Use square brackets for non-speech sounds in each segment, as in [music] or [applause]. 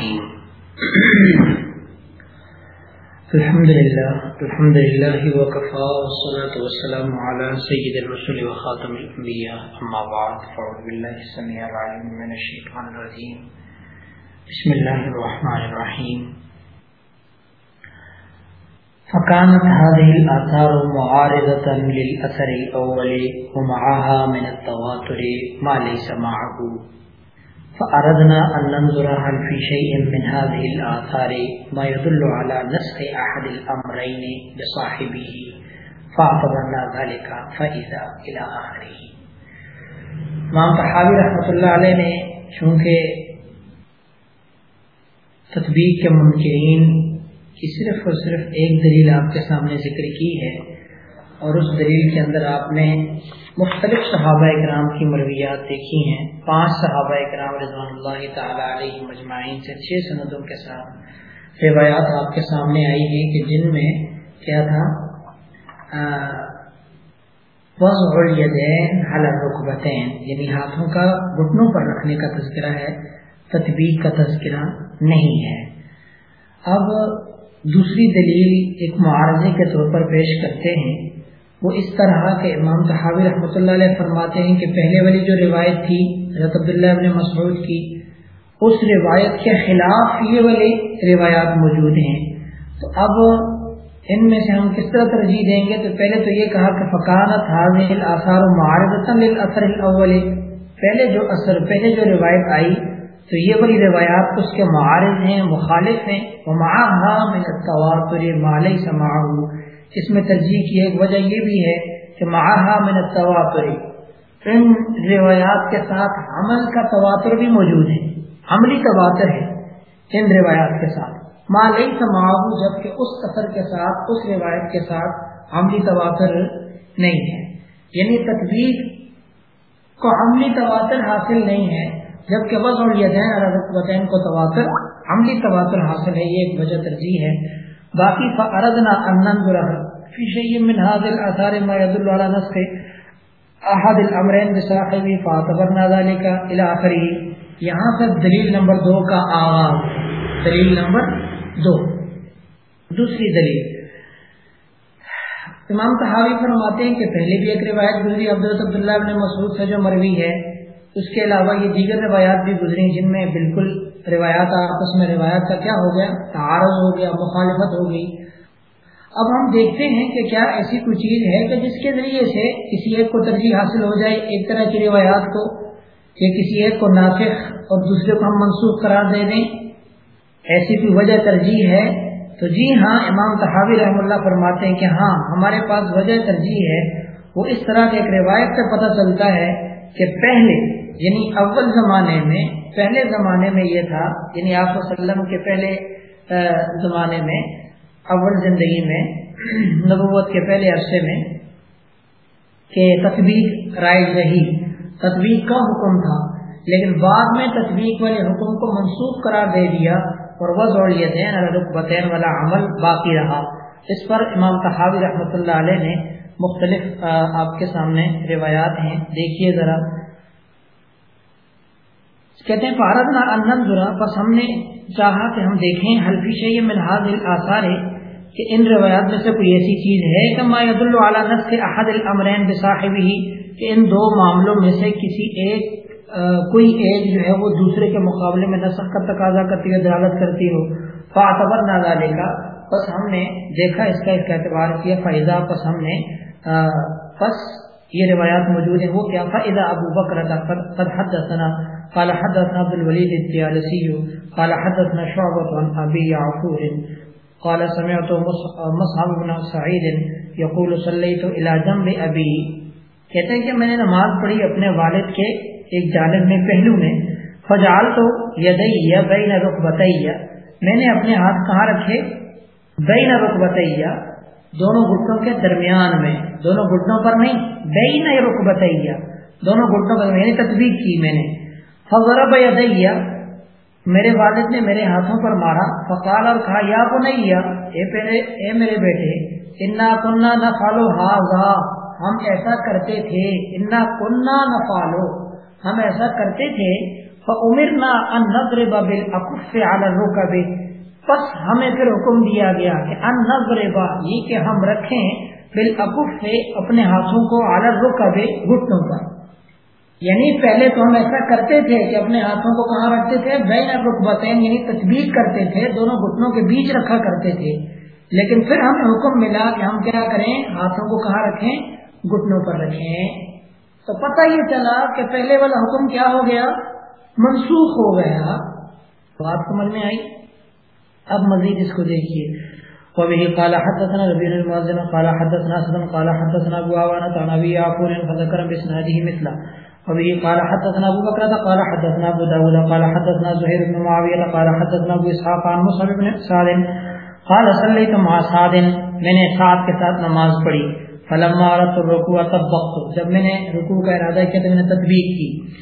الرحيم. [clears throat] الحمد لله الحمد لله، وكفى، والصلاة والسلام على سيد الرسل وخاتم الأنبياء. أما بعد، فأعوذ بالله السميع العليم من الشيطان الرجيم. بسم الله الرحمن الرحيم. فكانت هذه الآثار معارضة للأثر الأول، ومعها من التواتر ما ليس معه. فأردنا أن ننظر هل في شيء من هذه الآثار ما يدل على نسخ أحد الأمرين بصاحبه، فاعتبرنا ذلك فإذا إلى آخره. امام تحاوی رحمۃ اللہ علیہ نے چونکہ تطبیق کے منکرین کی صرف اور صرف ایک دلیل آپ کے سامنے ذکر کی ہے اور اس دلیل کے اندر آپ نے مختلف صحابہ اکرام کی مرویات دیکھی ہیں۔ پانچ صحابہ اکرام رضوان اللہ تعالیٰ علیہ مجمعین سے چھ سندوں کے ساتھ روایات آپ کے سامنے آئی ہیں کہ جن میں کیا تھا؟ رکبتین یعنی ہاتھوں کا گھٹنوں پر رکھنے کا تذکرہ ہے، تطبیق کا تذکرہ نہیں ہے۔ اب دوسری دلیل ایک معارضے کے طور پر پیش کرتے ہیں وہ اس طرح کہ امام صحابی رحمۃ اللہ علیہ فرماتے ہیں کہ پہلے والی جو روایت تھی، حضرت عبداللہ ابن مسعود کی، اس روایت کے خلاف یہ والی روایات موجود ہیں۔ تو اب ان میں سے ہم کس طرح ترجیح دیں گے؟ تو پہلے تو یہ کہا کہ فقانت حاضر آثار معارض اثر الاول پہلے جو اثر، پہلے جو روایت آئی، تو یہ والی روایات اس کے معارض ہیں، مخالف ہیں۔ ومعها من التواتر ما ليس معه۔ اس میں ترجیح کی ایک وجہ یہ بھی ہے کہ معاہا من التواتر. ان روایات کے ساتھ عمل کا تواتر بھی موجود ہے عملی تواتر ہے ان روایات کے ساتھ. ماں نہیں سماؤ جبکہ اس اثر کے ساتھ، اس روایت کے ساتھ عملی تواتر نہیں ہے. یعنی تدبیر کو عملی تواتر حاصل نہیں ہے، جبکہ وز اور یدین اور وطین کو تواتر عملی تواتر حاصل ہے، یہ ایک وجہ ترجیح ہے. باقی فاردنا ان ننظر في شيء من هذه الاثار ما يدل على نسخ احد الامرين بصاحبه فاعتبرنا ذلك الى اخره یہاں پر دلیل نمبر دو کا آغاز۔ دلیل نمبر دو۔ دوسری دلیل۔ امام تحاوی فرماتے ہیں کہ پہلے بھی ایک روایت گزری عبدالت عبداللہ ابن مسعود سے جو مروی ہے اس کے علاوہ یہ دیگر روایات بھی گزری جن میں بالکل روایات آپس میں روایات کا کیا ہو گیا؟ تعارض ہو گیا، مخالفت ہو گئی۔ اب ہم دیکھتے ہیں کہ کیا ایسی کوئی چیز ہے کہ جس کے ذریعے سے کسی ایک کو ترجیح حاصل ہو جائے ایک طرح کی روایات کو یا کسی ایک کو نافق اور دوسرے کو ہم منسوخ قرار دے دیں۔ ایسی کوئی وجہ ترجیح ہے؟ تو جی ہاں امام تحاوی رحم اللہ فرماتے ہیں کہ ہاں ہمارے پاس وجہ ترجیح ہے۔ وہ اس طرح کے ایک روایت سے پتہ چلتا ہے کہ پہلے یعنی اول زمانے میں، پہلے زمانے میں یہ تھا یعنی آپ وسلم کے پہلے زمانے میں، اول زندگی میں، نبوت کے پہلے عرصے میں، کہ تصویر رائج رہی تصویر کا حکم تھا۔ لیکن بعد میں تصویر والے حکم کو منسوخ قرار دے دیا اور وہ دوڑ لیے رقبتین والا عمل باقی رہا۔ اس پر امام تحاوی رحمۃ اللہ علیہ نے مختلف آپ کے سامنے روایات ہیں، دیکھیے ذرا۔ کہتے ہیں فارد نہ انن ذرا بس ہم نے چاہا کہ ہم دیکھیں حلفی شیء من هذه الاثار کہ ان روایات میں سے کوئی ایسی چیز ہے کہ ما يدل على نسخ احد الامرين بصاحبه کہ ان دو معاملوں میں سے کسی ایک کوئی ایک جو ہے وہ دوسرے کے مقابلے میں نسخ کا تقاضا کرتی ہے، دلالت کرتی ہو۔ فاعتبر نہ کا بس ہم نے دیکھا اس کا اس کا اعتبار کیا فائدہ بس ہم نے بس یہ روایات موجود ہیں۔ وہ کیا؟ فائدہ ابو بکر قد حدثنا، قال حدثنا عبد الوليد الطيالسي قال حدثنا شعبة عن أبي عفور قال سمعت مصعب بن سعيد يقول صليت إلى جنب أبي۔ کہتے ہیں کہ میں نے نماز پڑھی اپنے والد کے ایک جانب میں، پہلو میں۔ فجال تو یدیا بین رخبتیا میں نے اپنے ہاتھ کہاں رکھے؟ بین رخبتیا دونوں گھٹنوں کے درمیان میں، دونوں گھٹنوں پر نہیں، بین رخبتیا دونوں گھٹنوں پر میں نے تصویر کی میں نے۔ فضرب یدیا میرے والد نے میرے ہاتھوں پر مارا۔ فقال اور کہا، یا کو نہیں اے پہلے اے میرے بیٹے، انا کننا نہ فالو ہا ہم ایسا کرتے تھے، انا کننا نہ فالو ہم ایسا کرتے تھے، فَأُمِرْنَا أَن نَضْرِبَ بِالْأَكُفِّ عَلَى الرُّكَبِ۔ پس ہمیں پھر حکم دیا گیا کہ ان نظربا یہ کہ ہم رکھیں بالعقف سے اپنے ہاتھوں کو علی الرکب گھٹنوں پر۔ یعنی پہلے تو ہم ایسا کرتے تھے کہ اپنے ہاتھوں کو کہاں رکھتے تھے؟ بین رقبتین یعنی تطبیق کرتے تھے، دونوں گھٹنوں کے بیچ رکھا کرتے تھے۔ لیکن پھر ہمیں حکم ملا کہ ہم کیا کریں؟ ہاتھوں کو کہاں رکھیں؟ گھٹنوں پر رکھیں۔ تو پتہ یہ چلا کہ پہلے والا حکم کیا ہو گیا؟ منسوخ ہو گیا۔ بات سمجھ میں آئی؟ اب مزید اس کو دیکھیے۔ وبه قال حدثنا ربيع المؤذن قال حدثنا سلم قال حدثنا ابو عوانة، عن ابي يعقوب فذكر باسناده مثله۔ وبه قال حدثنا ابو بكر قال حدثنا ابو داود، قال حدثنا زهير بن معاويه قال حدثنا ابو اسحاق عن مصعب بن سعد۔ قال صليت مع سعد، میں نے سعد کے ساتھ نماز پڑھی۔ فلما اردت الركوع طبقت جب میں نے رکوع کا ارادہ کیا تو میں نے تطبیق کی۔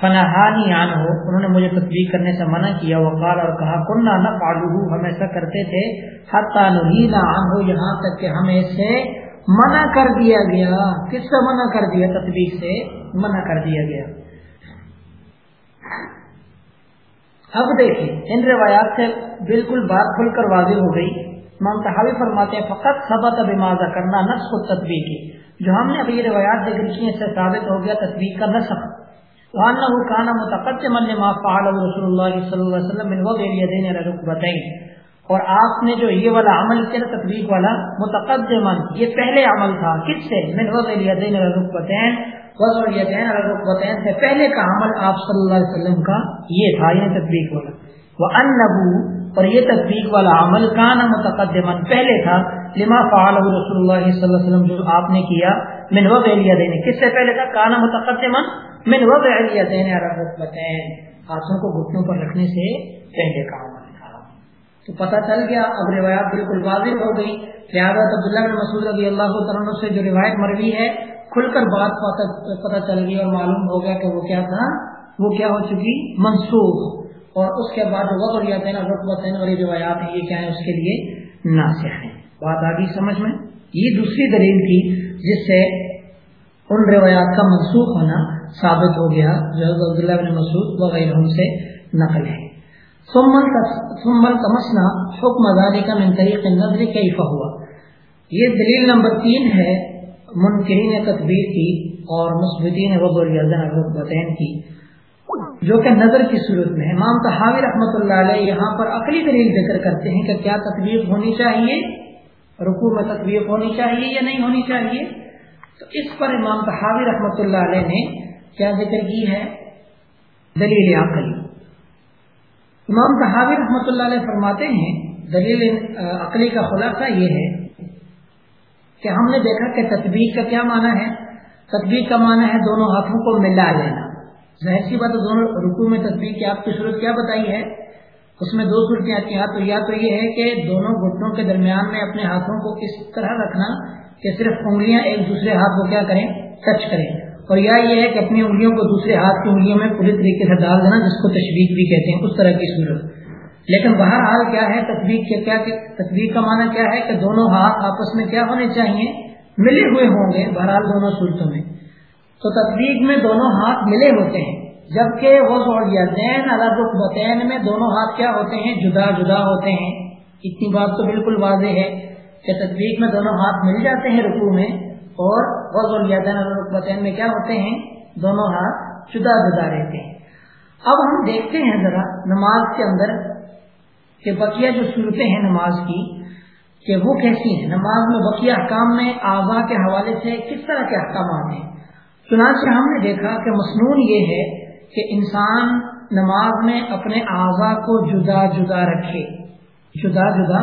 فنہانی عن ہو انہوں نے مجھے تطبیق کرنے سے منع کیا، وقال اور کہا، کننا نفعلہ ہم ایسا کرتے تھے، حتی نہینا عنہ، یہاں تک کہ ہمیں سے منع کر دیا گیا۔ کس سے منع کر دیا؟ تطبیق سے منع کر دیا گیا۔ اب دیکھیں، ان روایات سے بالکل بات کھل کر واضح ہو گئی۔ امام فرماتے ہیں، فقط سبت اب کرنا نسخ و تطبیق کی۔ جو ہم نے ابھی روایات ذکر کی اس سے ثابت ہو گیا تطبیق کا نسخ وانه كان متقدما لما فعله رسول الله صلی اللہ علیہ وسلم من وضع اليدين على الركبتين اور آپ نے جو یہ والا عمل کیا تطبیق والا، متقدما، یہ پہلے عمل تھا، کس سے؟ من وضع اليدين على الركبتين، وضع اليدين على الركبتين سے پہلے کا عمل آپ صلی اللہ علیہ وسلم کا یہ تھا یہ تطبیق والا۔ وانه اور یہ تطبیق والا عمل کان متقدما، پہلے تھا، لما فعله رسول اللہ صلی اللہ علیہ وسلم جو آپ نے کیا، من وضع اليدين، کس سے پہلے تھا؟ کان متقدما من وضع اليدين على الركبتين ہاتھوں کو گھٹنوں پر رکھنے سے پہلے کا عمل تھا۔ تو پتہ چل گیا، اب روایات بالکل واضح ہو گئی۔ لہٰذا عبداللہ بن مسعود رضی اللہ تعالیٰ سے جو روایت مروی ہے، کھل کر بات پتہ چل گئی اور معلوم ہو گیا کہ وہ کیا تھا۔ وہ کیا ہو چکی؟ منسوخ۔ اور اس کے بعد وقت لیتے رقبتین اور یہ روایات ہیں، یہ کیا ہے اس کے لیے ناسخ ہیں۔ بات آگی، سمجھ میں؟ یہ دوسری دلیل تھی جس سے ان روایات کا منسوخ ہونا ثابت ہو گیا، جو عبداللہ بن مسعود وغیرہ سے نقل ہے۔ سمن تمسنا حکم ازادی کا من طریق نظر کیفا ہوا یہ دلیل نمبر تین ہے منکرین تدبیر کی اور مثبتین وبرین کی، جو کہ نظر کی صورت میں امام تحاوی رحمۃ اللہ علیہ یہاں پر عقلی دلیل ذکر کرتے ہیں کہ کیا تطبیق ہونی چاہیے، رکوع میں تطبیق ہونی چاہیے یا نہیں ہونی چاہیے۔ تو اس پر امام تحاوی رحمۃ اللہ علیہ نے کیا ذکر کی ہے؟ دلیل عقلی۔ امام تحاوی رحمۃ اللہ علیہ فرماتے ہیں، دلیل عقلی کا خلاصہ یہ ہے کہ ہم نے دیکھا کہ تطبیق کا کیا معنی ہے؟ تطبیق کا معنی ہے دونوں ہاتھوں کو ملا لینا۔ ظاہر سی بات دونوں رکو میں تصویر کی آپ کی صورت کیا بتائی ہے؟ اس میں دو صورتیں آتی ہیں۔ تو، یا تو یہ ہے کہ دونوں گھٹنوں کے درمیان میں اپنے ہاتھوں کو اس طرح رکھنا کہ صرف انگلیاں ایک دوسرے ہاتھ کو کیا کریں؟ ٹچ کریں۔ اور یا یہ ہے کہ اپنی انگلیوں کو دوسرے ہاتھ کی انگلیوں میں پوری طریقے سے ڈال دینا، جس کو تشویق بھی کہتے ہیں، اس طرح کی صورت لیکن بہرحال کیا ہے تصویر کے کیا تصویر کا معنی کیا ہے کہ دونوں ہاتھ آپس میں کیا ہونے چاہیے؟ ملے ہوئے ہوں گے بہرحال دونوں صورتوں میں۔ تو تصویر میں دونوں ہاتھ ملے ہوتے ہیں، جبکہ وہ زین الگ بطین میں دونوں ہاتھ کیا ہوتے ہیں؟ جدا جدا ہوتے ہیں۔ اتنی بات تو بالکل واضح ہے کہ تصویر میں دونوں ہاتھ مل جاتے ہیں رکوع میں۔ اور وہ زین میں کیا ہوتے ہیں؟ دونوں ہاتھ جدا جدا رہتے ہیں۔ اب ہم دیکھتے ہیں ذرا نماز کے اندر کہ بقیہ جو صورتیں ہیں نماز کی، کہ وہ کیسی ہیں؟ نماز میں بقیہ احکام میں اعضاء کے حوالے سے کس طرح کے احکامات ہیں؟ چنانچہ ہم نے دیکھا کہ مصنون یہ ہے کہ انسان نماز میں اپنے اعضاء کو جدا جدا رکھے، جدا جدا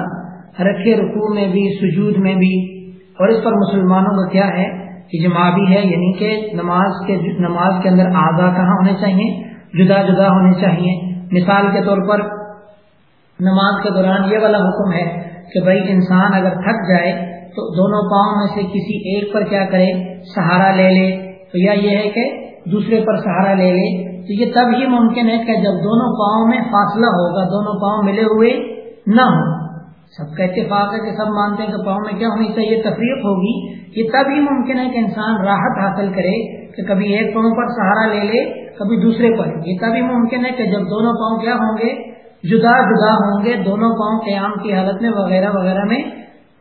رکھے رکوع میں بھی، سجود میں بھی اور اس پر مسلمانوں کا کیا ہے اجماع بھی ہے یعنی کہ نماز کے نماز کے اندر اعضاء کہاں ہونے چاہیے جدا جدا ہونے چاہیے مثال کے طور پر نماز کے دوران یہ والا حکم ہے کہ بھائی انسان اگر تھک جائے تو دونوں پاؤں میں سے کسی ایک پر کیا کرے؟ سہارا لے لے۔ تو یا یہ ہے کہ دوسرے پر سہارا لے لے۔ تو یہ تب ہی ممکن ہے کہ جب دونوں پاؤں میں فاصلہ ہوگا، دونوں پاؤں ملے ہوئے نہ ہوں۔ سب کا اتفاق ہے کہ سب مانتے ہیں کہ پاؤں میں کیا ہونی چاہیے؟ تفریح ہوگی۔ یہ تب ہی ممکن ہے کہ انسان راحت حاصل کرے کہ کبھی ایک پاؤں پر سہارا لے لے، کبھی دوسرے پر۔ یہ تبھی ممکن ہے کہ جب دونوں پاؤں کیا ہوں گے؟ جدا جدا ہوں گے، دونوں پاؤں قیام کی حالت میں وغیرہ وغیرہ میں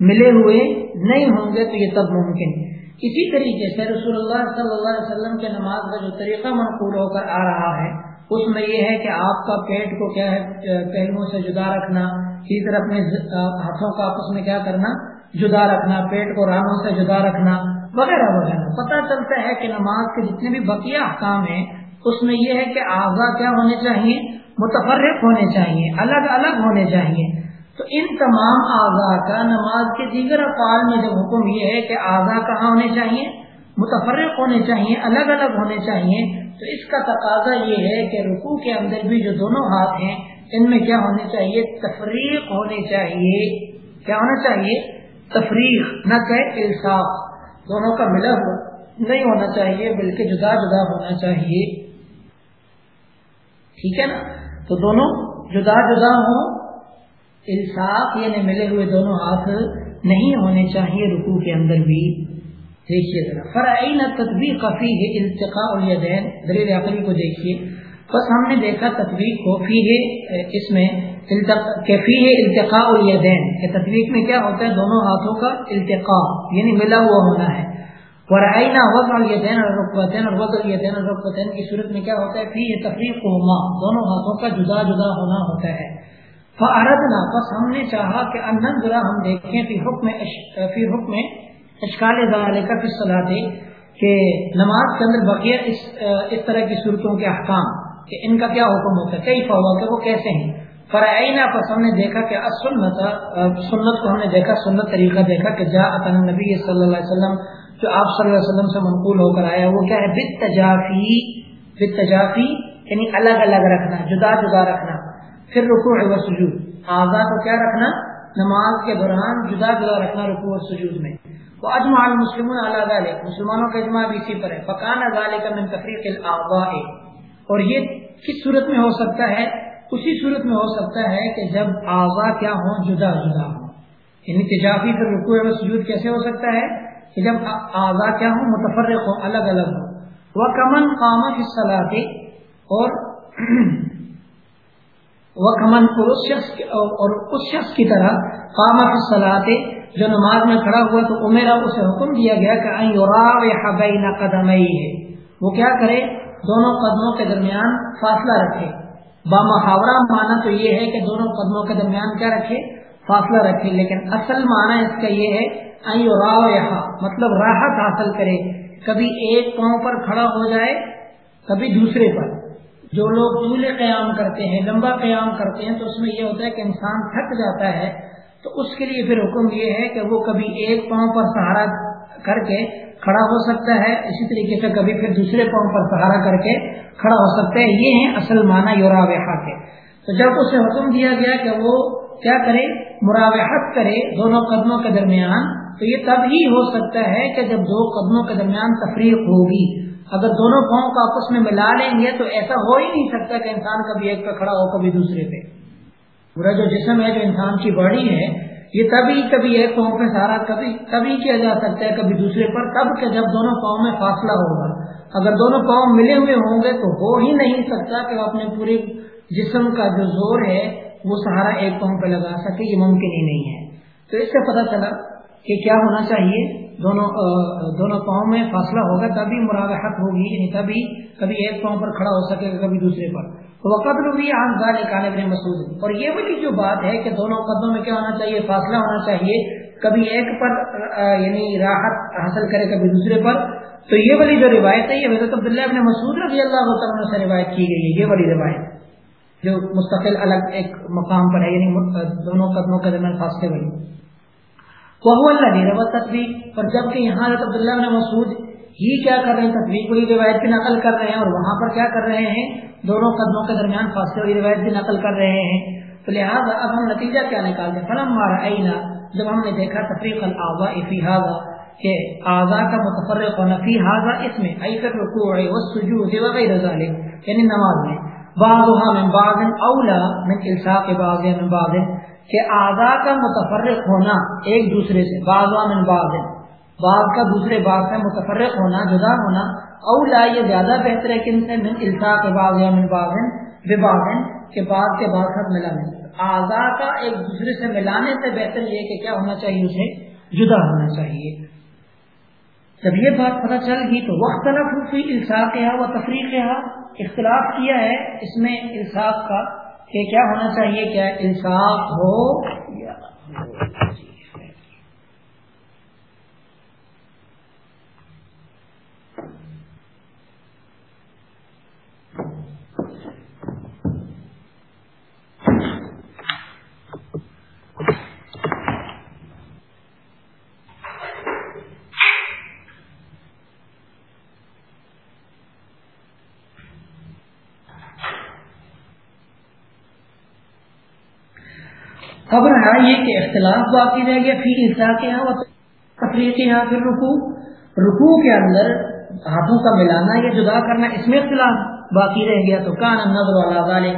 ملے ہوئے نہیں ہوں گے، تو یہ تب ممکن ہے۔ اسی طریقے سے رسول اللہ صلی اللہ علیہ وسلم کے نماز کا جو طریقہ منقول ہو کر آ رہا ہے، اس میں یہ ہے کہ آپ کا پیٹ کو کیا ہے، پہلوؤں سے جدا رکھنا اسی طرح اپنے ہاتھوں کا آپس میں کیا کرنا، جدا رکھنا، پیٹ کو رانوں سے جدا رکھنا، وغیرہ وغیرہ۔ پتہ چلتا ہے کہ نماز کے جتنے بھی بقیہ احکام ہیں، اس میں یہ ہے کہ اعضا کیا ہونے چاہیے متفرق ہونے چاہیے الگ الگ ہونے چاہیے تو ان تمام اعضا کا نماز کے دیگر افعال میں جب حکم یہ ہے کہ اعضا کہاں ہونے چاہیے متفرق ہونے چاہیے الگ الگ ہونے چاہیے تو اس کا تقاضا یہ ہے کہ رکوع کے اندر بھی جو دونوں ہاتھ ہیں ان میں کیا ہونے چاہیے؟ تفریق ہونی چاہیے۔ کیا ہونا چاہیے؟ تفریق، نہ کہ الصاف دونوں کا ملا نہیں ہونا چاہیے، بلکہ جدا جدا ہونا چاہیے۔ ٹھیک ہے نا؟ تو دونوں جدا جدا ہوں انصاف یعنی ملے ہوئے دونوں ہاتھ نہیں ہونے چاہیے رکوع کے اندر بھی۔ دیکھیے ذرا۔ فرعین تطبیق کافی ہے التقاء الیدین دلیل عقلی کو دیکھیے۔ بس ہم نے دیکھا تطبیق کو فی ہے اس میں کیفی ہے التقاء الیدین، کہ تطبیق میں کیا ہوتا ہے؟ دونوں ہاتھوں کا التقاء یعنی ملا ہوا ہونا ہے۔ ورعینا وضع الیدین اور اور وضع الیدین اور کی صورت میں کیا ہوتا ہے؟ فی ہے تفریق ہما دونوں ہاتھوں کا جدا جدا ہونا ہوتا ہے۔ فاردنا، بس ہم نے چاہا کہ انن ذرا ہم دیکھیں، فی حکم فی حکم اشکال ذالکہ فی الصلاۃ، کہ نماز کے اندر بقیہ اس اس طرح کی صورتوں کے احکام۔ کہ ان کا کیا حکم ہوتا ہے؟ کئی فوا کہ وہ کیسے ہیں؟ فرعینا پس ہم نے دیکھا کہ سنت سنت کو ہم نے دیکھا، سنت طریقہ دیکھا کہ جا نبی صلی اللہ علیہ وسلم، جو آپ صلی اللہ علیہ وسلم سے منقول ہو کر آیا، وہ کیا ہے؟ بت تجافی بت تجافی یعنی الگ الگ رکھنا، جدا جدا رکھنا، پھر رکوع و سجود۔ اعضا کو کیا رکھنا؟ نماز کے دوران جدا جدا رکھنا رکوع و سجود میں۔ وہ اجماع المسلم اللہ مسلمانوں کا اجماع بھی اسی پر ہے۔ فقان ذالک من تفریق الاعضاء اور یہ کس صورت میں ہو سکتا ہے؟ اسی صورت میں ہو سکتا ہے کہ جب اعضاء کیا ہوں، جدا جدا ہوں۔ یعنی تجافی پھر رکوع و سجود کیسے ہو سکتا ہے؟ کہ جب اعضاء کیا ہوں، متفرق ہوں، الگ الگ ہوں۔ وہ کمن قامت صلاح اور [clears throat] وہ کمن اور اس شخص اور اس شخص کی طرح قامت صلاح جو نماز میں کھڑا ہوا تو عمیرا اسے حکم دیا گیا کہ قدم ہے وہ کیا کرے؟ دونوں قدموں کے درمیان فاصلہ رکھے۔ با محاورہ معنی تو یہ ہے کہ دونوں قدموں کے درمیان کیا رکھے؟ فاصلہ رکھے۔ لیکن اصل معنی اس کا یہ ہے مطلب راحت حاصل کرے۔ کبھی ایک پاؤں پر کھڑا ہو جائے، کبھی دوسرے پر۔ جو لوگ طول قیام کرتے ہیں، لمبا قیام کرتے ہیں، تو اس میں یہ ہوتا ہے کہ انسان تھک جاتا ہے۔ تو اس کے لیے پھر حکم یہ ہے کہ وہ کبھی ایک پاؤں پر سہارا کر کے کھڑا ہو سکتا ہے، اسی طریقے سے کبھی پھر دوسرے پاؤں پر سہارا کر کے کھڑا ہو سکتا ہے۔ یہ ہیں اصل معنی یوراوحا کے۔ تو جب اسے حکم دیا گیا کہ وہ کیا کرے مراوحت کرے دونوں قدموں کے درمیان، تو یہ تب ہی ہو سکتا ہے کہ جب دو قدموں کے درمیان تفریق ہوگی۔ اگر دونوں پاؤں کو آپس میں ملا لیں گے تو ایسا ہو ہی نہیں سکتا کہ انسان کبھی ایک پہ کھڑا ہو، کبھی دوسرے پہ۔ پورا جو جسم ہے، جو انسان کی باڈی ہے یہ تبھی کبھی ایک پاؤں پہ سارا کبھی کبھی کیا جا سکتا ہے کبھی دوسرے پر، تب کہ جب دونوں پاؤں میں فاصلہ ہوگا۔ اگر دونوں پاؤں ملے ہوئے ہوں گے تو ہو ہی نہیں سکتا کہ وہ اپنے پورے جسم کا جو زور ہے، وہ سہارا ایک پاؤں پہ لگا سکے، یہ ممکن ہی نہیں ہے۔ تو اس سے پتہ چلا کہ کیا ہونا چاہیے۔ دونوں دونوں پاؤں میں فاصلہ ہوگا، تبھی مراوحت ہوگی یعنی تبھی کبھی ایک پاؤں پر کھڑا ہو سکے گا، کبھی دوسرے پر۔ وقت روی عام ذالکان ابن مسعود. اور یہ والی جو بات ہے کہ دونوں قدموں میں کیا ہونا چاہیے؟ فاصلہ ہونا چاہیے. کبھی ایک پر یعنی راحت حاصل کرے، کبھی دوسرے پر. تو یہ والی جو روایت ہے، یہ حضرت عبداللہ ابن مسعود رضی اللہ تعالیٰ سے روایت کی گئی ہے۔ یہ والی روایت جو مستقل الگ ایک مقام پر ہے یعنی دونوں قدموں کے درمیان فاصلے والی۔ وہ اللہ روت تصویر اور جبکہ یہاں حضرت عبداللہ ابن مسعود ہی کیا کر رہے ہیں؟ تصویر کو روایت کی نقل کر رہے ہیں اور وہاں پر کیا کر رہے ہیں؟ دونوں قدموں کے درمیان فاصلے والی روایت بھی نقل کر رہے ہیں۔ تو لہٰذا اب ہم نتیجہ کیا نکالتے فلم مارا اینا جب ہم نے دیکھا تفریق الاضاء فی هذا، کہ اعضاء کا متفرق ہونا فی هذا اس میں ای رکوع و سجود و غیر ذلك یعنی نماز میں۔ بعضها من بعض اولا، من الساق بعض من بعض، کہ اعضاء کا متفرق ہونا ایک دوسرے سے۔ بعضها من بعض۔ بعض کا دوسرے بعض سے متفرق ہونا، جدا ہونا اولا یہ زیادہ بہتر ہے کن سے؟ من الفاق بعض یا من باغن بباغن کے بعد کے بعد سب ملا اعضاء کا ایک دوسرے سے ملانے سے بہتر یہ کہ کیا ہونا چاہیے اسے؟ جدا ہونا چاہیے۔ جب یہ بات پتہ چل گئی تو وقت فی الساق و تفریق اختلاف کیا ہے اس میں انصاف کا کہ کیا ہونا چاہیے؟ کیا انصاف ہو یا اب رہا یہ کہ اختلاف باقی رہ گیا، پھر انسا کے یہاں تفریح کے یہاں پھر رکو رکو کے اندر ہاتھوں کا ملانا یا جدا کرنا، اس میں اختلاف باقی رہ گیا۔ تو کان نظر والا والے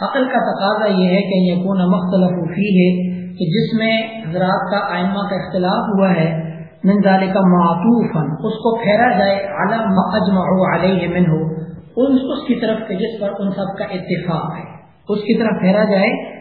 عقل کا تقاضا یہ ہے کہ یہ کون مختلف فی ہے کہ جس میں حضرات کا آئمہ کا اختلاف ہوا ہے۔ من کا معطوف اس کو پھیرا جائے عالم اجمع علیہ من ہو اس کی طرف کہ جس پر ان سب کا اتفاق ہے۔ اس کی طرف پھیرا جائے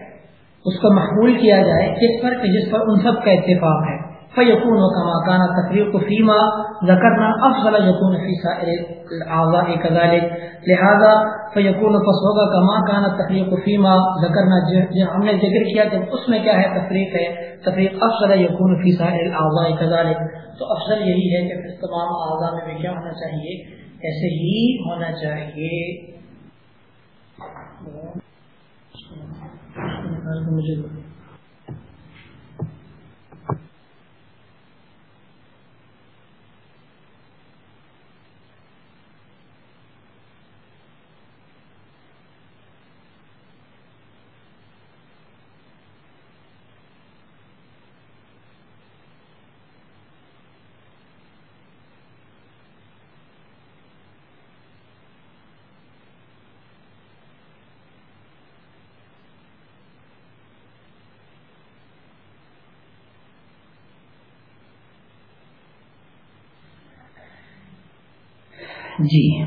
اس کو محمول کیا جائے کس پر کہ جس پر ان سب کا اتفاق ہے۔ فیقون و کما کانا تقریر کو فیما ذکرنا افضل یقون فی سائر الاعضاء کذالک لہذا فیقون پس ہوگا کما کانا تقریر کو فیما ذکرنا جو جی- ہم نے ذکر کیا کہ اس میں کیا ہے؟ تفریق ہے۔ تفریق افضل یقون فی سائر الاعضاء کذالک تو افضل یہی ہے کہ پھر تمام اعضاء میں بھی کیا ہونا چاہیے؟ ایسے ہی ہونا چاہیے؟ مجھے جی۔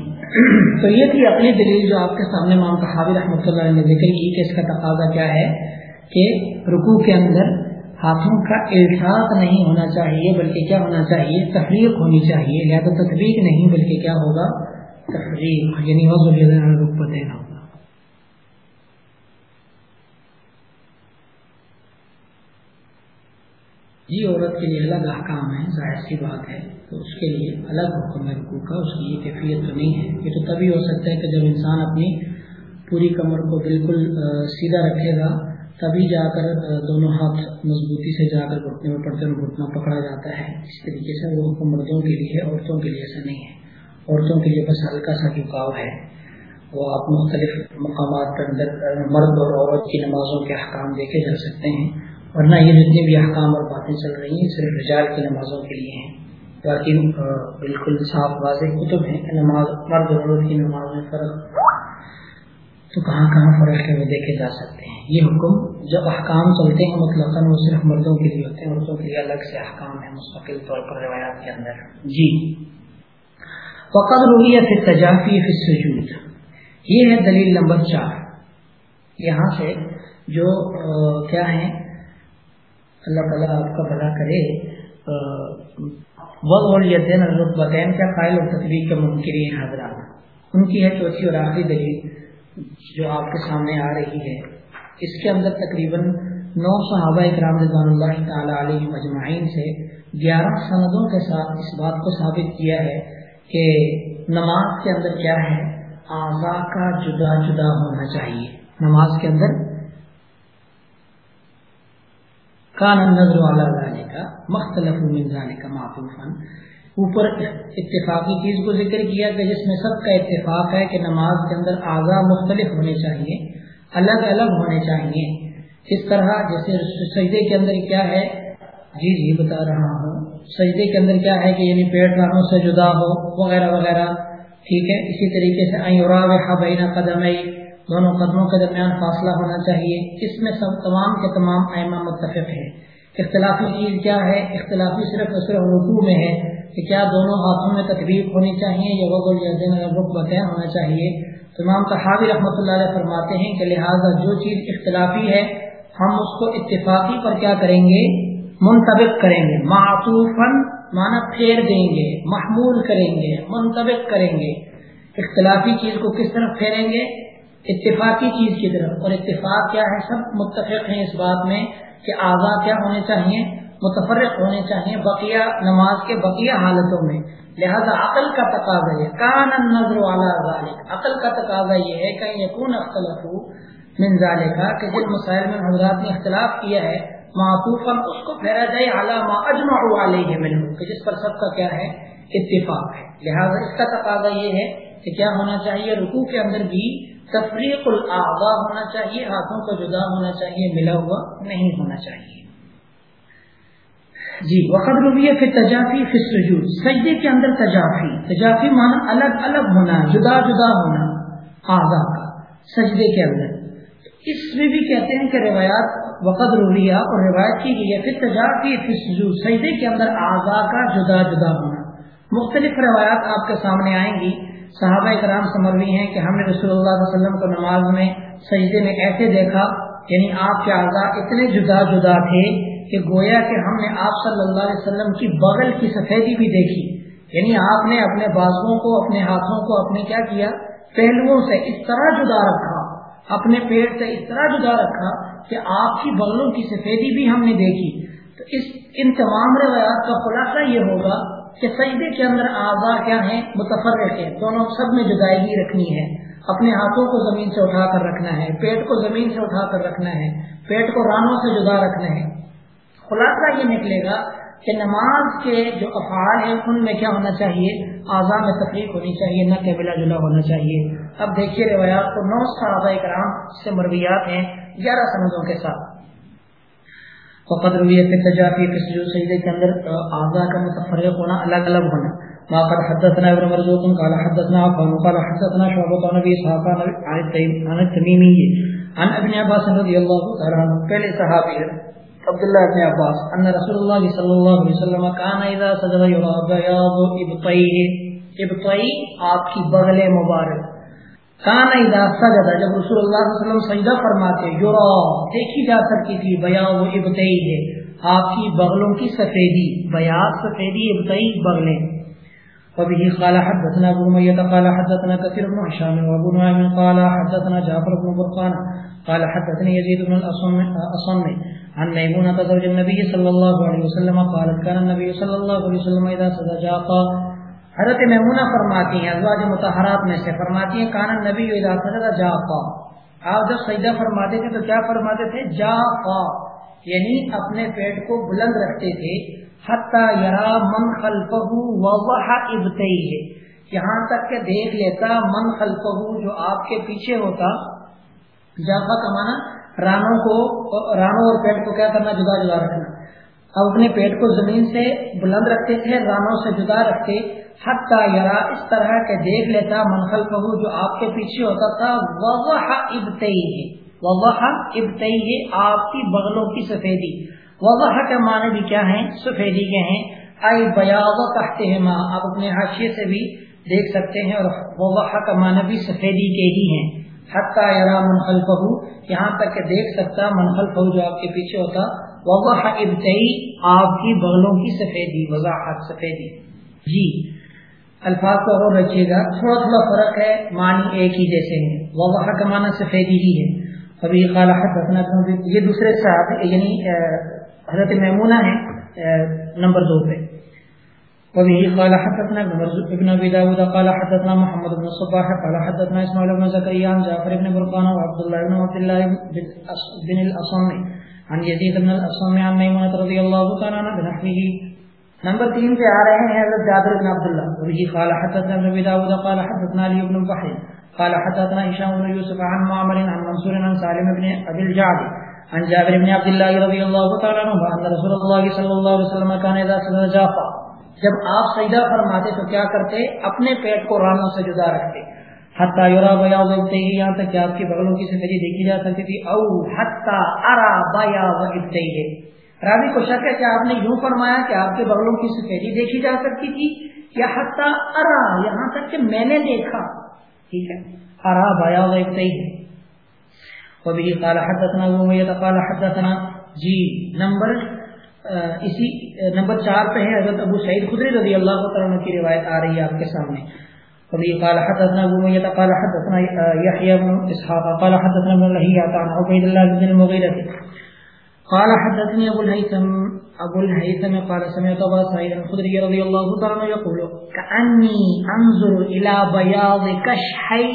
تو یہ تھی اپنی دلیل جو آپ کے سامنے امام صحابی رحمۃ اللہ نے ذکر کی کہ اس کا تقاضا کیا ہے کہ رکوع کے اندر ہاتھوں کا الفاق نہیں ہونا چاہیے، بلکہ کیا ہونا چاہیے؟ تفریق ہونی چاہیے۔ یا تو تصویر نہیں، بلکہ کیا ہوگا؟ تفریق یعنی رخ دینا۔ ہوگا جی عورت کے لیے الگ احکام ہے ظاہر سی بات ہے۔ تو اس کے لیے الگ حکم ہے رکوع کا، اس کی یہ کیفیت تو نہیں ہے۔ یہ تو تبھی ہو سکتا ہے کہ جب انسان اپنی پوری کمر کو بالکل سیدھا رکھے گا، تبھی جا کر دونوں ہاتھ مضبوطی سے جا کر گھٹنے میں پڑتے ہوئے گھٹنا پکڑا جاتا ہے۔ اس طریقے سے وہ حکم مردوں کے لیے، عورتوں کے لیے ایسا نہیں ہے۔ عورتوں کے لیے بس ہلکا سا جھکاؤ ہے۔ وہ آپ مختلف مقامات پر اندر مرد اور عورت کی نمازوں کے احکام دیکھے جا سکتے ہیں۔ ورنہ یہ جتنے بھی احکام اور باتیں چل رہی ہیں، صرف رجال کی نمازوں کے لیے ہیں۔ باقی بالکل صاف واضح کتب ہیں نماز، مرد عورت کی نماز میں فرق۔ تو کہاں کہاں فرق ہے، وہ دیکھے جا سکتے ہیں۔ یہ حکم جب احکام چلتے ہیں مطلب وہ صرف مردوں کے لیے ہوتے ہیں، عورتوں کے لیے الگ سے احکام ہے مستقل طور پر روایات کے اندر۔ جی۔ فقط روحی پھر تجافی پھر سجود یہ ہے دلیل نمبر چار۔ یہاں سے جو کیا ہے اللہ تعالیٰ آپ کا بھلا کرے۔ ولیدین الرقبتین کا قائل اور تصویر کے ممکن حضرات ان کی ہے چوتھی اور آخری دلیل جو آپ کے سامنے آ رہی ہے۔ اس کے اندر تقریباً نو صحابہ اکرام رضوان اللہ تعالیٰ علیہ مجمعین سے گیارہ سندوں کے ساتھ اس بات کو ثابت کیا ہے کہ نماز کے اندر کیا ہے؟ اعضاء کا جدا جدا ہونا چاہیے۔ نماز کے اندر کان نظر والا کا مختلف من کا معطوف اوپر اتفاقی چیز کو ذکر کیا کہ جس میں سب کا اتفاق ہے کہ نماز کے اندر اعضاء مختلف ہونے چاہیے الگ الگ ہونے چاہیے اس طرح جیسے سجدے کے اندر کیا ہے؟ جی جی بتا رہا ہوں۔ سجدے کے اندر کیا ہے کہ یعنی پیٹ رانوں سے جدا ہو، وغیرہ وغیرہ۔ ٹھیک ہے، اسی طریقے سے بین قدم دونوں قدموں کے درمیان فاصلہ ہونا چاہیے۔ اس میں سب تمام کے تمام ائمہ متفق ہے اختلافی چیز کیا ہے؟ اختلافی صرف اور صرف رکوع میں ہے کہ کیا دونوں ہاتھوں میں تکبیر ہونی چاہیے یا وغل یا بتیں ہونا چاہیے۔ تو امام صحابی رحمۃ اللہ علیہ فرماتے ہیں کہ لہٰذا جو چیز اختلافی ہے، ہم اس کو اتفاقی پر کیا کریں گے؟ منطبق کریں گے۔ معطوفن مانا پھیر دیں گے، محمول کریں گے، منطبق کریں گے۔ اختلافی چیز کو کس طرف پھیریں گے؟ اتفاقی چیز کی طرف۔ اور اتفاق کیا ہے؟ سب متفق ہیں اس بات میں کہ اعضا کیا ہونے چاہیے متفرق ہونے چاہیے بقیہ نماز کے بقیہ حالتوں میں۔ لہذا عقل کا تقاضا یہ، کان نظر والا عقل کا تقاضا یہ ہے کہ یقون اختلاف من ذالکا کہ جن مسائل میں حضرات نے اختلاف کیا ہے، معطوفا اس کو پھیرا جائے علامہ اجمع علیہ من کہ جس پر سب کا کیا ہے؟ اتفاق ہے۔ لہذا اس کا تقاضا یہ ہے کہ کیا ہونا چاہیے؟ رکوع کے اندر بھی تفریق الاعضاء ہونا چاہیے، ہاتھوں کو جدا ہونا چاہیے، ملا ہوا نہیں ہونا چاہیے۔ جی وقت رویہ پھر تجافی پھر سجود سجدے کے اندر تجافی تجافی مانا الگ الگ ہونا، جدا جدا ہونا، اعضاء کا، سجدے کے اندر۔ اس میں بھی کہتے ہیں کہ روایات وقت رویہ اور روایت کی گئی ہے پھر تجافی پھر سجود سجدے کے اندر اعضاء کا جدا جدا ہونا۔ مختلف روایات آپ کے سامنے آئیں گی۔ صحابہ کرام سے مروی ہیں کہ ہم نے رسول اللہ علیہ وسلم کو نماز میں سجدے میں ایسے دیکھا یعنی آپ کے اعضاء اتنے جدا جدا تھے کہ گویا کہ ہم نے آپ صلی اللہ علیہ وسلم کی بغل کی سفیدی بھی دیکھی۔ یعنی آپ نے اپنے بازوؤں کو، اپنے ہاتھوں کو، اپنے کیا کیا؟ پہلوؤں سے اس طرح جدا رکھا۔ اپنے پیٹ سے اس طرح جدا رکھا کہ آپ کی بغلوں کی سفیدی بھی ہم نے دیکھی۔ تو اس ان تمام روایات کا خلاصہ یہ ہوگا کہ سجدے کے اندر اعضاء کیا ہیں؟ متفرق ہیں۔ دونوں سب میں جدائیگی رکھنی ہے۔ اپنے ہاتھوں کو زمین سے اٹھا کر رکھنا ہے۔ پیٹ کو زمین سے اٹھا کر رکھنا ہے۔ پیٹ کو رانوں سے جدا رکھنا ہے۔ خلاصہ یہ نکلے گا کہ نماز کے جو افعال ہیں، ان میں کیا ہونا چاہیے؟ اعضاء میں تفریق ہونی چاہیے، نہ کہ ملا جلا ہونا چاہیے۔ اب دیکھیے روایات کو نو صحابہ کرام سے مرویات ہیں، گیارہ سمجھوں کے ساتھ۔ فقد رویہ في تجافی في سجود سجدے کے اندر اعضاء کا متفرق ہونا الگ الگ ہونا۔ ما قد حدثنا ابن مرزوق، قال حدثنا عفان، قال حدثنا شعبة عن ابي اسحاق عن التميمي عن ابن عباس رضي الله تعالى عنه پہلے صحابی عبد الله بن عباس، ان رسول الله صلى الله عليه وسلم كان اذا سجد يرى بياض ابطيه ابطيه آپ کی بغل مبارک۔ کان اذا سجد جب رسول اللہ صلی اللہ علیہ وسلم سجدہ فرماتے یرا دیکھی جا سکتی تھی بیا وہ ابتئی ہے۔ آپ کی بغلوں کی سفیدی بیاض سفیدی ابتئی بغلیں۔ وبه قال حدثنا ابو مية قال حدثنا كثير بن هشام وابو نعيم قال حدثنا جعفر بن برقان، قال حدثني يزيد بن الأصم عن ميمونة زوج النبي صلى الله عليه وسلم، قالت كان النبي صلى الله عليه وسلم إذا سجد جاقا۔ حضرت میمونہ فرماتی ہیں، ازواج متحرات میں سے فرماتی ہیں کان نبی جا پا آپ جب سجدہ فرماتے تھے تو کیا فرماتے تھے؟ جا پا یعنی اپنے پیٹ کو بلند رکھتے تھے۔ حتیٰ یرا من خلفہ وضح ابتئی یہاں تک کہ دیکھ لیتا، من خلفہ جو آپ کے پیچھے ہوتا۔ جافا کا رانوں کو، رانوں اور پیٹ کو کیا کرنا، جدا جدا رکھنا۔ اب اپنے پیٹ کو زمین سے بلند رکھتے تھے، رانوں سے جدا رکھتے، حتیٰ یرا اس طرح کے دیکھ لیتا منخل کہو جو آپ کے پیچھے ہوتا تھا، وضح ابتئی ہے وضح ابتئی ہے آپ کی بغلوں کی سفیدی۔ وضح کے معنی بھی کیا ہیں؟ سفیدی کے ہیں۔ آئی بیاض کہتے ہیں ماں آپ اپنے حاشیے سے بھی دیکھ سکتے ہیں اور وضح کا معنی بھی سفیدی کے ہی ہیں۔ حتیٰ یرا یہاں تک کہ دیکھ سکتا منخل کہو جو آپ کے پیچھے ہوتا وضح ابتئی آپ کی بغلوں کی سفیدی، وضاحت سفیدی۔ جی الفاظ کو اور رکھیے گا، تھوڑا تھوڑا فرق ہے، معنی ایک ہی جیسے ہیں۔ وضاح کا معنی سفیدی ہی ہے۔ ابھی حدثنا یہ دوسرے صاحب یعنی حضرت میمونہ ہے نمبر دو پہ۔ وبه قال حدثنا ابن ابي داود، قال حدثنا محمد بن الصباح قال حدثنا اسماعيل بن زكريا عن جعفر بن برقان وعبد الله بن عبد الله بن الاصم عن يزيد بن الاصم عن ميمونة رضي الله تعالى عنها بنحوه. نمبر تین پہ آ رہے ہیں حضرت جابر بن عبداللہ. وبه قال حدثنا ابن ابي داود، قال حدثنا علي بن البحر قال حدثنا هشام بن يوسف عن معمر عن منصور عن سالم بن ابي الجعد عن جابر بن عبد الله رضي الله تعالى عنه ان رسول الله صلى الله عليه وسلم كان اذا سجد جافا. جب آپ سجدہ فرماتے تو کیا کرتے؟ اپنے پیٹ کو رانوں سے جدا رکھتے۔ حتی یرا بیاض ابتیہ یہاں تک کہ آپ کی بغلوں کی سفیدی دیکھی جا سکتی تھی، او حتی ارا بیاض ابتیہ راوی کو شک ہے کہ آپ نے یوں فرمایا کہ آپ کے بغلوں کی سفیدی دیکھی جا سکتی تھی یا حتیٰ ارا، یہاں تک کہ میں نے دیکھا۔ ٹھیک ہے۔ ارا بایا ہوا ایک وبه قال حدثنا ابو قال حدثنا جی نمبر اسی نمبر چار پہ ہے حضرت ابو سعید خدری رضی اللہ عنہ کی روایت آ رہی ہے آپ کے سامنے۔ قال حدثنا ابو قال حدثنا يحيى بن اسحاق، قال حدثنا ابن لهيعة عن عبيد الله بن المغيرة قال حدثني ابو الهيثم ابو الهيثم قال سمعت ابا سعيد الخدري رضي الله تعالى يقول كاني انظر الى بياض كشحي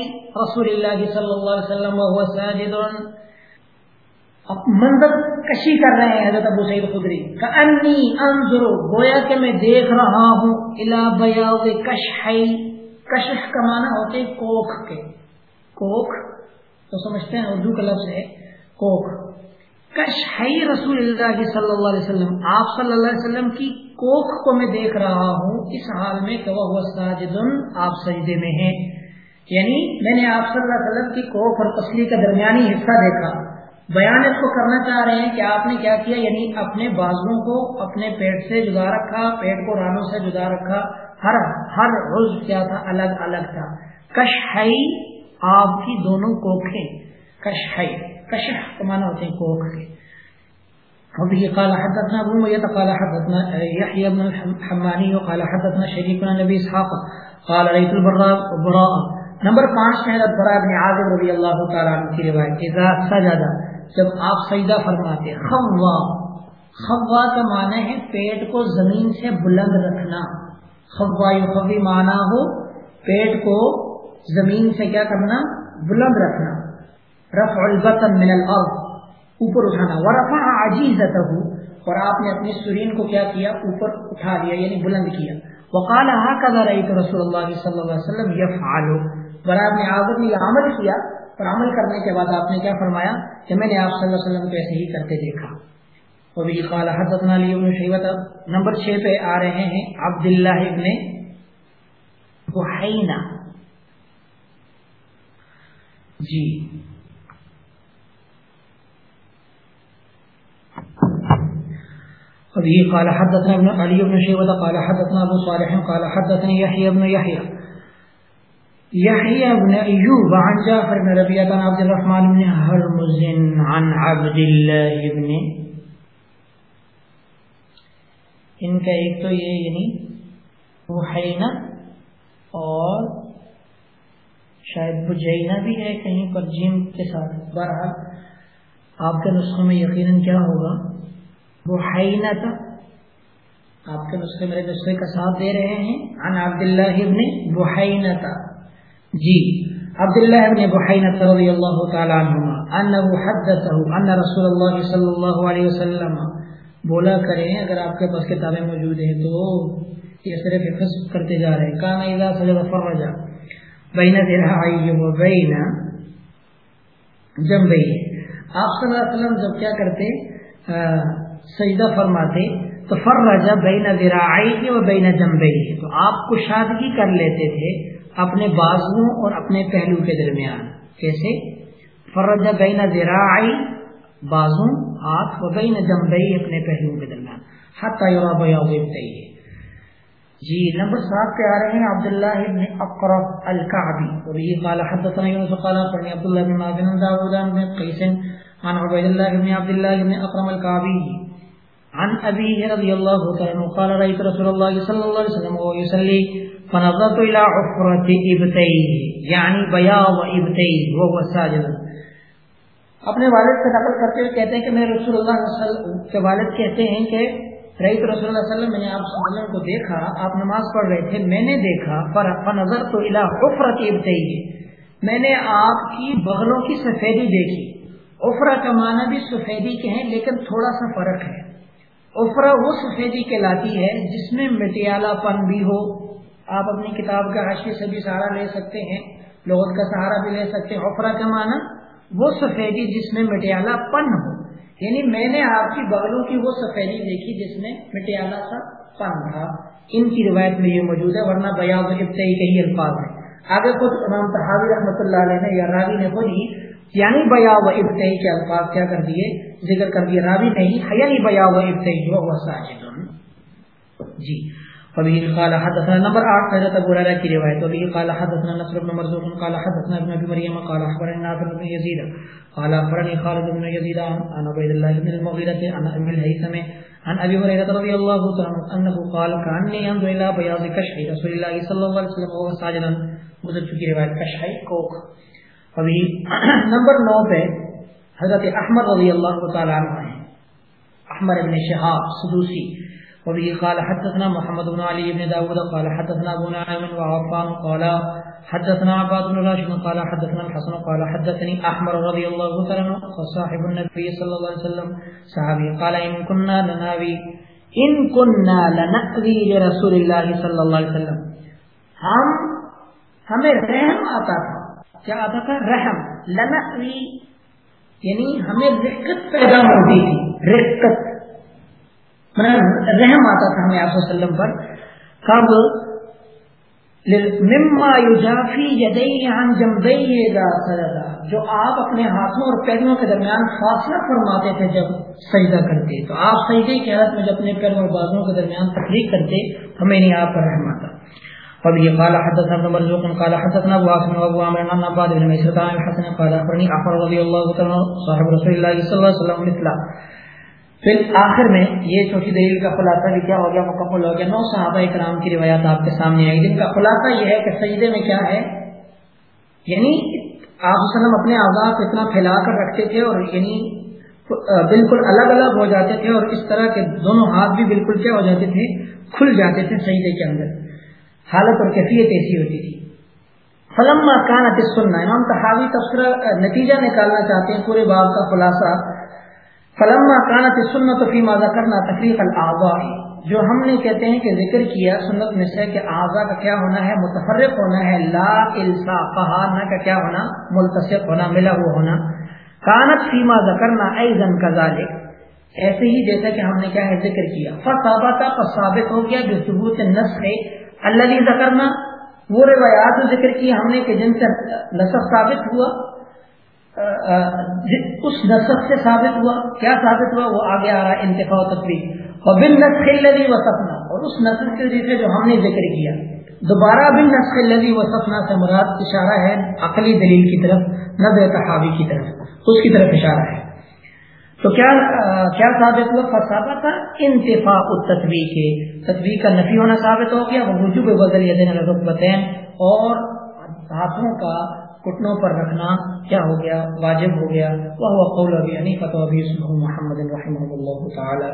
رسول الله صلى الله عليه وسلم وهو ساجد منظر کشی کر رہے ہیں حضرت ابو سعید خدری۔ کانی انظر، گویا کہ میں دیکھ رہا ہوں۔ الى بیاض کشحی۔ کشح کا معنی ہوتے کوکھ کے۔ کوکھ، تو سمجھتے ہیں اردو کا لفظ ہے کوکھ۔ کش ہے رسول اللہ کی صلی اللہ علیہ وسلم، آپ صلی اللہ علیہ وسلم کی کوکھ کو میں دیکھ رہا ہوں۔ اس حال میں کہ وہ ساجدن آپ سجدے میں ہیں۔ یعنی میں نے آپ صلی اللہ علیہ وسلم کی کوکھ اور تسلی کا درمیانی حصہ دیکھا۔ بیان اس کو کرنا چاہ رہے ہیں کہ آپ نے کیا کیا؟ یعنی اپنے بازو کو اپنے پیٹ سے جدا رکھا، پیٹ کو رانوں سے جدا رکھا۔ ہر ہر روز کیا تھا؟ الگ الگ تھا۔ کش آپ کی دونوں کوکھیں۔ کش ہے کشح معنی ہوتے ہیں کوکھ کے۔ وبه قال حدثنا ابو ميت قال حدثنا يحيى بن الحماني وقال حدثنا شريك بن النبي اسحاق، قال رأيت البراء نمبر 5 میں حضرت براء بن عازب رضی اللہ تعالی عنہ کی روایت اذا سجد جب آپ سجدہ فرماتے خوا۔ خوا کا معنی ہے پیٹ کو زمین سے بلند رکھنا۔ خوا یخوی معنی ہو پیٹ کو زمین سے کیا کرنا؟ بلند رکھنا۔ رفع البطن من الارض، اوپر اٹھانا۔ ورفع عجیزته، اور آپ نے اپنی سرین کو کیا کیا؟ اوپر اٹھا لیا یعنی بلند کیا۔ وقال هكذا رايت رسول الله صلى الله عليه وسلم يفعل اور آپ نے اعظم نے عمل کیا اور عمل کرنے کے بعد آپ نے کیا فرمایا کہ میں نے آپ صلی اللہ علیہ وسلم کو ایسے ہی کرتے دیکھا۔ وبه قال حدثنا لي بن شيبه نمبر 6 پہ آ رہے ہیں عبد الله ابن بحینا۔ جی۔ وبه قال حدثنا ابن علي بن شيبة قال حدثنا أبو صالح، قال حدثني يحيى بن يحيى يحيى بن أيوب عن جعفر بن ربيعة عن عبد الرحمن بن هرمز عن عبد الله بن ان کا ایک تو یہ یعنی بحینہ اور شاید بجینہ بھی ہے کہیں پر جیم کے ساتھ۔ بہرحال، آپ کے نسخوں میں یقیناً کیا ہوگا؟ بحینت آپ کے نسخے میرے نسخے کا ساتھ دے رہے ہیں۔ عن عبداللہ ابن بحینت جی عبداللہ ابن بحینت رضی اللہ تعالی عنہما، انہو حدثہو ان رسول اللہ صلی اللہ علیہ وسلم بولا کریں، اگر آپ کے پاس کتابیں موجود ہیں تو یہ صرف حفظ کرتے جا رہے ہیں۔ کانا اذا سجد فرجا، بین ذرہائی و بین جنبئی آپ صلی اللہ علیہ وسلم جب کیا کرتے سجدہ فرماتے، تو فرجا بین ذراعی و بین جنبئی تو آپ کشادگی کر لیتے تھے اپنے بازو اور اپنے پہلو کے درمیان۔ کیسے؟ فرج بین ذراعی بازو ہاتھ و بین جنبئی اپنے پہلو کے درمیان۔ حتی یرا بیاض ابتئی جی نمبر سات پہ آ رہے ہیں عبداللہ ابن اقرب الكعبی وبه قال حدثنا يونس قال اخبرني عبد الله بن معاذ بن داوود بن قيس عن عبيد الله بن عبد الله بن اقرم الكعبي عن ابيه رضي الله تعالى عنه قال رايت رسول الله صلى الله عليه وسلم وهو يصلي فنظرت الى عفرة ابتيه يعني یعنی بياض ابتيه وهو ساجد. اپنے والد سے نقل کرتے ہوئے کہتے ہیں کہ میں رسول اللہ صلی اللہ علیہ وسلم کے والد کہتے ہیں کہ رہی تو رسول اللہ صلی اللہ علیہ وسلم، میں نے آپ وسلم کو دیکھا، آپ نماز پڑھ رہے تھے، میں نے دیکھا، پر نظر تو الا عفرت ابتئی میں نے آپ کی بغلوں کی سفیدی دیکھی۔ عفرا کا معنی بھی سفیدی کے ہیں، لیکن تھوڑا سا فرق ہے۔ عفرا وہ سفیدی کہلاتی ہے جس میں مٹیالہ پن بھی ہو آپ اپنی کتاب کا حاشی سے بھی سہارا لے سکتے ہیں، لغت کا سہارا بھی لے سکتے ہیں عفرا کا معنی وہ سفیدی جس میں مٹیالہ پن ہو۔ یعنی میں نے آپ کی بغلوں کی وہ سفیدی دیکھی جس میں مٹیالہ سا پن تھا۔ ان کی روایت میں یہ موجود ہے، ورنہ بیاض ابتئی کے ہی الفاظ ہے آگے خود امام تحاوی رحمۃ اللہ علیہ نے یا راوی نے خود ہی یعنی بیا و ابتئی کے الفاظ کیا کر دیے، ذکر کر دیے، راوی نہیں یعنی بیا و ابتئی جو ساجد جی۔ وبه قال حدثنا نمبر 8 حضرت ابو هريره کی روایت وبه قال حدثنا نصر بن مرزوق، قال حدثنا ابن ابي مريم، قال اخبرنا نافع بن يزيد، قال اخبرني خالد بن يزيد عن عبيد الله بن المغيرة عن ابي الهيثم عن ابي هريره رضي الله تعالى عنه انه قال كاني ينظر الى بياض كشح رسول الله صلى الله عليه وسلم وهو ساجدا. گزر چکی روایت، کشح کوک. ابھی [clears throat] نمبر 9 پہ حضرت احمد رضی اللہ تعالی عنہ احمد ابن شہاب، سدوسی. وبه قال حدثنا محمد بن علي بن داود قال حدثنا ابو نعيم وعفان قال حدثنا عباد بن راشد قال حدثنا الحسن قال حدثني احمر رضي الله تعالى عنه صاحب النبي صلى الله عليه وسلم صحابي قال ان كنا لناوي ان كنا لنأوي لرسول الله صلى الله عليه وسلم. ہم، ہمیں رحم آتا تھا۔ کیا آتا تھا؟ رحم۔ لنأوي یعنی ہمیں رقت پیدا ہوتی تھی۔ رقت۔ رحم آتا تھا ہمیں آپ وسلم پر۔ کب مما یوجافی یدئی عن جنبئی سجدہ جو آپ اپنے ہاتھوں اور پیروں کے درمیان فاصلہ فرماتے تھے جب سجدہ کرتے، تو آپ سجدے کے حالت میں جب اپنے پیروں اور بازوں کے درمیان تخلیق کرتے، ہمیں نہیں آپ پر رحم آتا۔ وبه قال حدثنا ابن مرزوق، قال حدثنا ابو عاصم وابو عامر عن عباد بن مسعود عن الحسن قال اخبرني عمر رضي الله تعالى صاحب رسول الله صلى الله عليه وسلم مثلا۔ پھر آخر میں یہ چوٹی دلیل کا خلاصہ بھی کیا ہو گیا مکمل ہو گیا۔ نو صحابہ کرام کی روایات آپ کے سامنے آئی۔ جن کا خلاصہ یہ ہے کہ سجدے میں کیا ہے؟ یعنی آپ وسلم اپنے آزاد اتنا پھیلا کر رکھتے تھے اور یعنی بالکل الگ الگ ہو جاتے تھے اور اس طرح کے دونوں ہاتھ بھی بالکل کیا ہو جاتے تھے؟ کھل جاتے تھے سجدے کے اندر۔ حالت اور کیفیت ایسی ہوتی تھی۔ فلم کانت سننا امام تحاوی تبصرہ نتیجہ نکالنا چاہتے ہیں، پورے باب کا خلاصہ فلما کانت سنت فی ماذا کرنا تفریق الاعضاء جو ہم نے کہتے ہیں کہ ذکر کیا سنت میں سے کہ اعضاء کا کیا ہونا ہے، متفرق ہونا ہے، لا الصاقہ نہ کا کیا ہونا، ملتصق ہونا، ملا ہوا ہونا. کانت فی ماذا کرنا ایزن کذالک ایسے ہی جیسا کہ ہم نے کیا ہے، ذکر کیا. فثابت فثابت ہو گیا، بثبوت نسخ الذي ذکرنا، وہ روایات ذکر کی ہم نے کہ جن سے نسخ ثابت ہوا جی، اس نسخ سے ثابت ہوا۔ کیا ثابت ہوا؟ وہ آگے آ رہا ہے انتخاب تفریح اور بن نسخ لدی و سپنا اور اس نسخ کے ذریعے جو ہم نے ذکر کیا۔ دوبارہ بن نسخ لدی و سپنا سے مراد اشارہ ہے، عقلی دلیل کی طرف، نظر تحابی کی طرف۔ اس کی طرف اشارہ ہے۔ تو کیا کیا ثابت ہوا؟ فسابہ تھا انتفاع التطبیق کے۔ تطبیق کا نفی ہونا ثابت ہو گیا، وہ وجوب بدل یدین رقبتین اور ہاتھوں کا گھٹنوں پر رکھنا کیا ہو گیا؟ واجب ہو گیا۔ وہ قول ابی حنیفہ، تو ابھی محمد رحمہ اللہ تعالی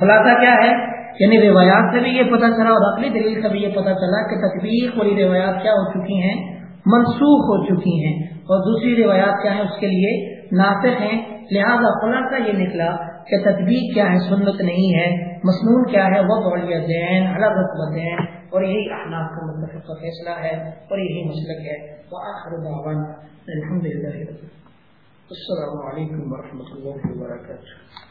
خلاصہ کیا ہے؟ یعنی روایات سے بھی یہ پتہ چلا اور اپنی دلیل سے بھی یہ پتہ چلا کہ تطبیق والی روایات کیا ہو چکی ہیں؟ منسوخ ہو چکی ہیں۔ اور دوسری روایات کیا ہیں؟ اس کے لیے ناسخ ہیں۔ لہذا خلاصہ یہ نکلا کہ تدبیر کیا ہے؟ سنت نہیں ہے۔ مصنون کیا ہے؟ وہ بولیا دین الگ دین اور یہی احناف کا متفق کا فیصلہ ہے اور یہی مسلک ہے۔ وآخر دعوانا الحمدللہ السلام علیکم ورحمۃ اللہ وبرکاتہ۔